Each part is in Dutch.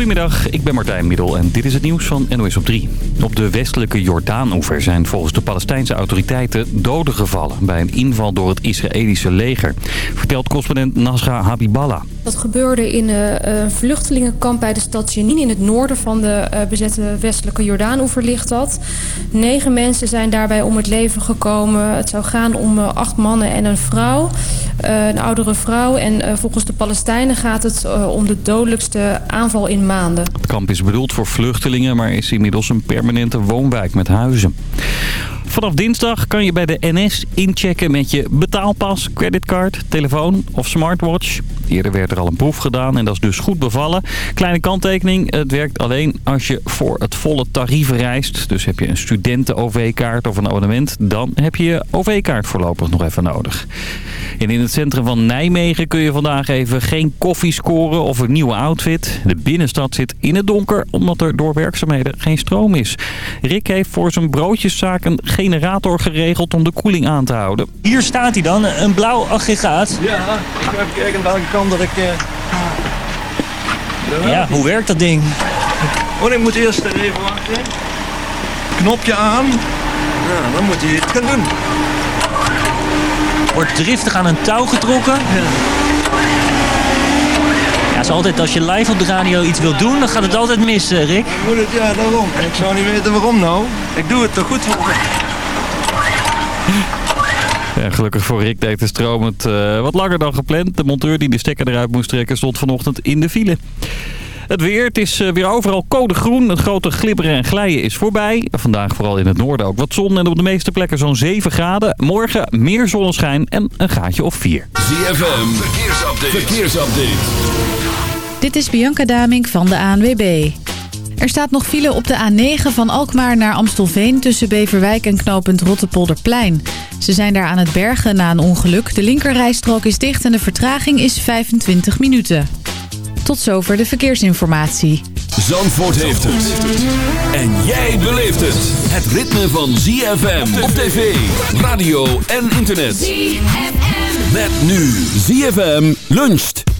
Goedemiddag, ik ben Martijn Middel en dit is het nieuws van NOS op 3. Op de westelijke Jordaan-oever zijn volgens de Palestijnse autoriteiten doden gevallen... bij een inval door het Israëlische leger, vertelt correspondent Nasra Habiballah. Dat gebeurde in eh, een vluchtelingenkamp bij de stad Jenin. In het noorden van de uh, bezette westelijke Jordaan-oever ligt dat. Negen mensen zijn daarbij om het leven gekomen. Het zou gaan om uh, acht mannen en een vrouw. een oudere vrouw. En volgens de Palestijnen gaat het om de dodelijkste aanval in Het kamp is bedoeld voor vluchtelingen, maar is inmiddels een permanente woonwijk met huizen. Vanaf dinsdag kan je bij de NS inchecken met je betaalpas, creditcard, telefoon of smartwatch. Eerder werd er al een proef gedaan en dat is dus goed bevallen. Kleine kanttekening, het werkt alleen als je voor het volle tarief reist. Dus heb je een studenten-OV-kaart of een abonnement, dan heb je je OV-kaart voorlopig nog even nodig. En in het centrum van Nijmegen kun je vandaag even geen koffie scoren of een nieuwe outfit. De binnenstad zit in het donker omdat er door werkzaamheden geen stroom is. Rick heeft voor zijn broodjeszaak een generator geregeld om de koeling aan te houden. Hier staat hij dan, een blauw aggregaat. Ja, ik ga even kijken welke kant dat ik... Uh... Ja, hoe werkt dat ding? Oh, ik moet eerst even wachten. Knopje aan. Ja, dan moet hij het gaan doen. Wordt driftig aan een touw getrokken. Ja. Ja, zo altijd als je live op de radio iets wil doen, dan gaat het altijd mis, Rick. Ik moet het, ja, daarom. Ik zou niet weten waarom nou. Ik doe het toch goed voor ja, gelukkig voor Rick deed de stroom het uh, wat langer dan gepland. De monteur die de stekker eruit moest trekken stond vanochtend in de file. Het weer, het is weer overal code groen. Het grote glibberen en glijden is voorbij. Vandaag vooral in het noorden ook wat zon en op de meeste plekken zo'n 7 graden. Morgen meer zonneschijn en een gaatje of 4. ZFM, verkeersupdate. verkeersupdate. Dit is Bianca Damink van de ANWB. Er staat nog file op de A9 van Alkmaar naar Amstelveen... tussen Beverwijk en knooppunt Rottepolderplein. Ze zijn daar aan het bergen na een ongeluk. De linkerrijstrook is dicht en de vertraging is 25 minuten. Tot zover de verkeersinformatie. Zandvoort heeft het. En jij beleeft het. Het ritme van ZFM op tv, radio en internet. ZFM. Met nu ZFM luncht.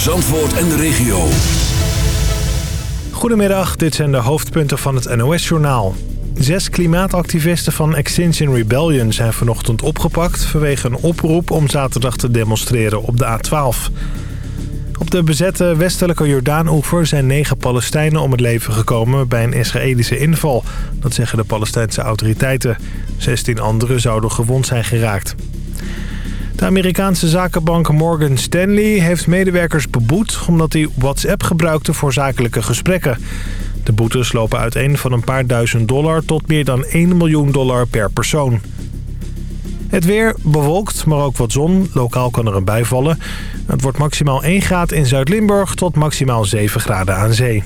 Zandvoort en de regio. Goedemiddag, dit zijn de hoofdpunten van het NOS-journaal. Zes klimaatactivisten van Extinction Rebellion zijn vanochtend opgepakt... vanwege een oproep om zaterdag te demonstreren op de A12. Op de bezette westelijke Jordaan-oever zijn negen Palestijnen om het leven gekomen... bij een Israëlische inval. Dat zeggen de Palestijnse autoriteiten. 16 anderen zouden gewond zijn geraakt. De Amerikaanse zakenbank Morgan Stanley heeft medewerkers beboet... omdat hij WhatsApp gebruikte voor zakelijke gesprekken. De boetes lopen uiteen van een paar duizend dollar... tot meer dan 1 miljoen dollar per persoon. Het weer bewolkt, maar ook wat zon. Lokaal kan er een bui vallen. Het wordt maximaal 1 graad in Zuid-Limburg... tot maximaal 7 graden aan zee.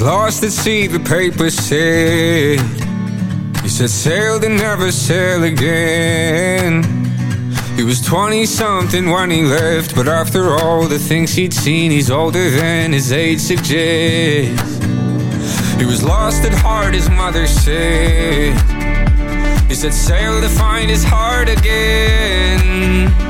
Was lost at sea, the paper said. He said, sail to never sail again. He was 20 something when he left, but after all the things he'd seen, he's older than his age suggests. He was lost at heart, his mother said. He said, sail to find his heart again.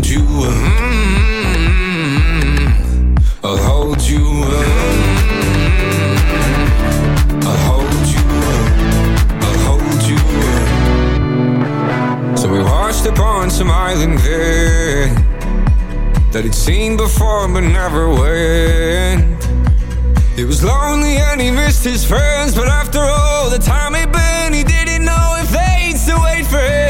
Hold you. mm, I'll hold you. mm, I'll hold you. I'll hold you. So we washed upon some island there that he'd seen before but never went. He was lonely and he missed his friends, but after all the time he'd been, he didn't know if they'd wait for him.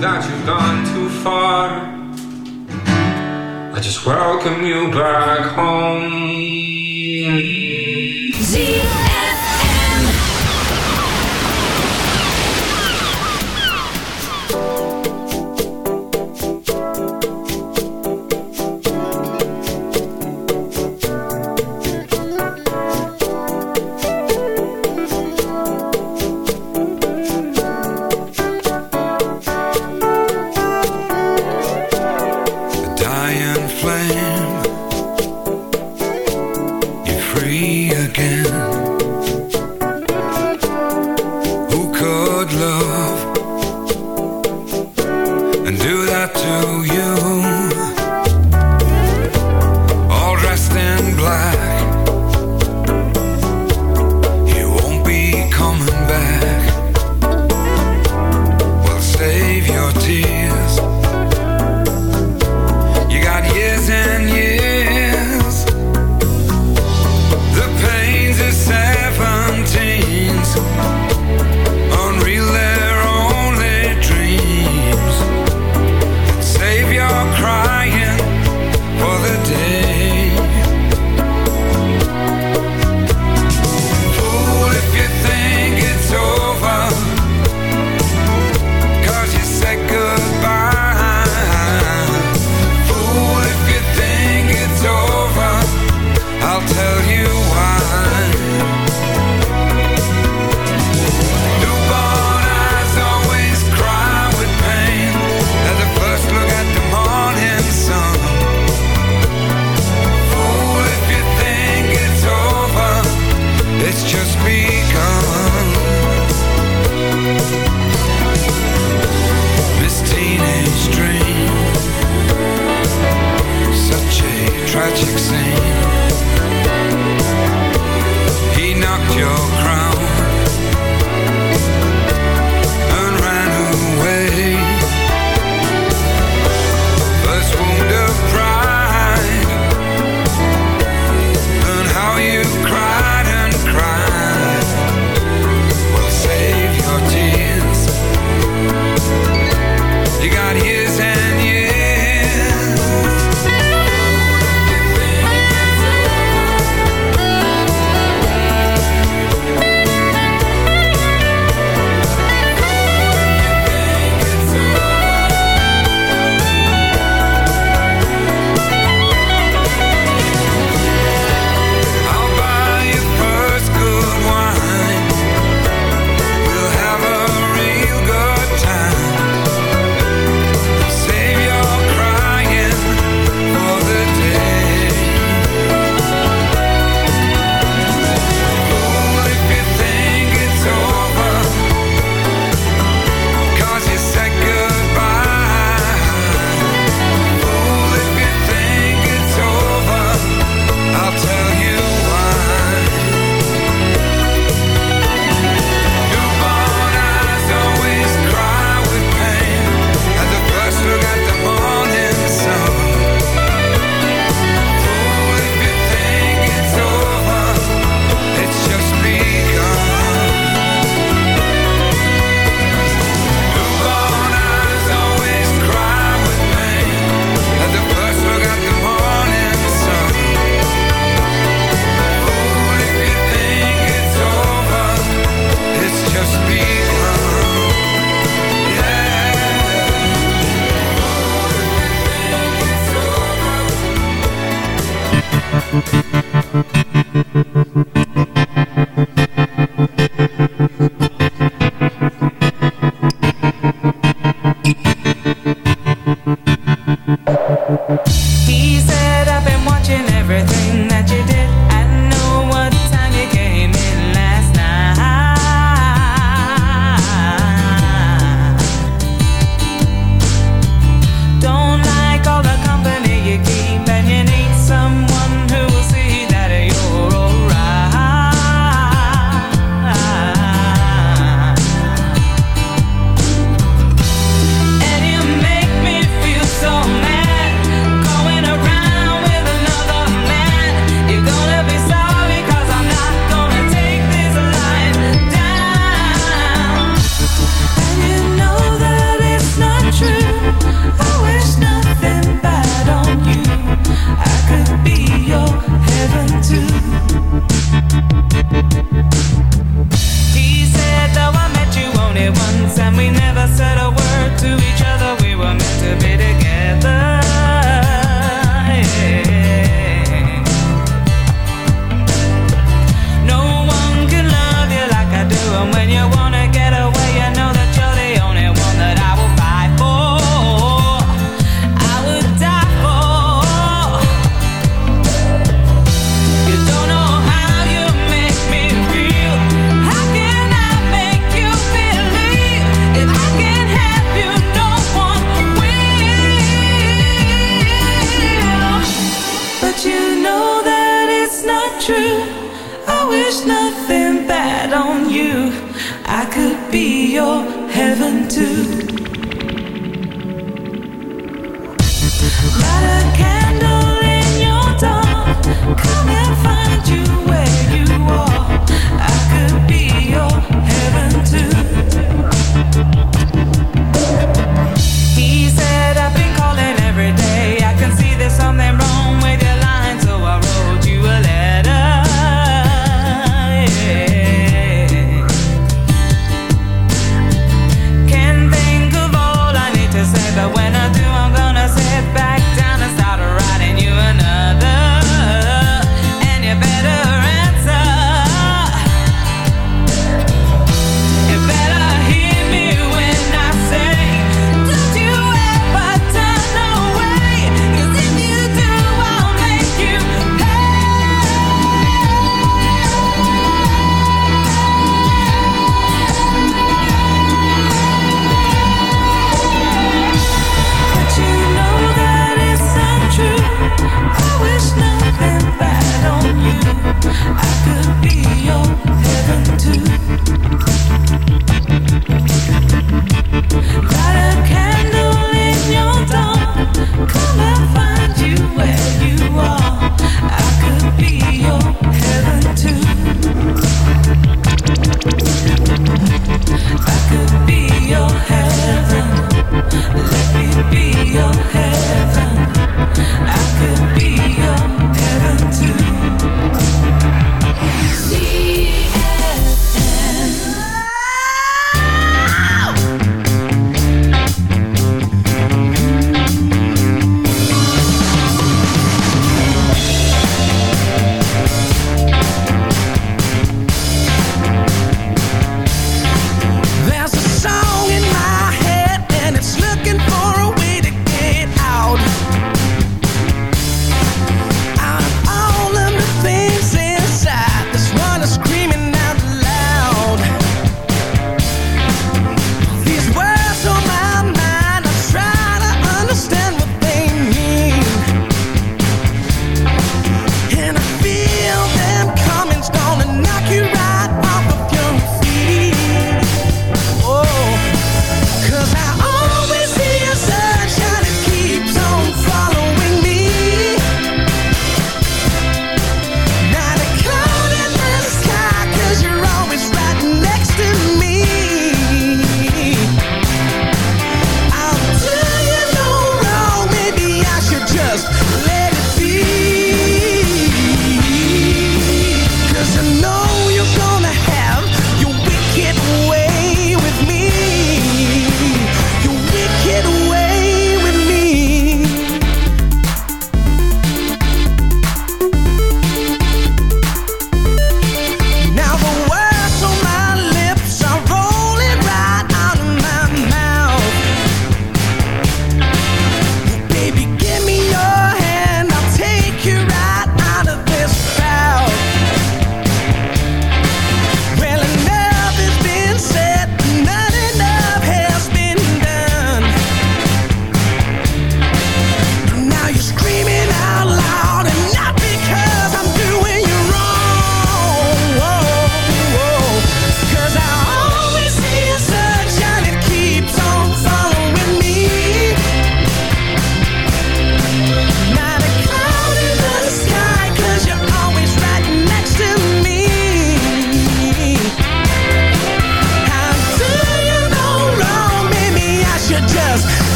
that you've gone too far. I just welcome you back home.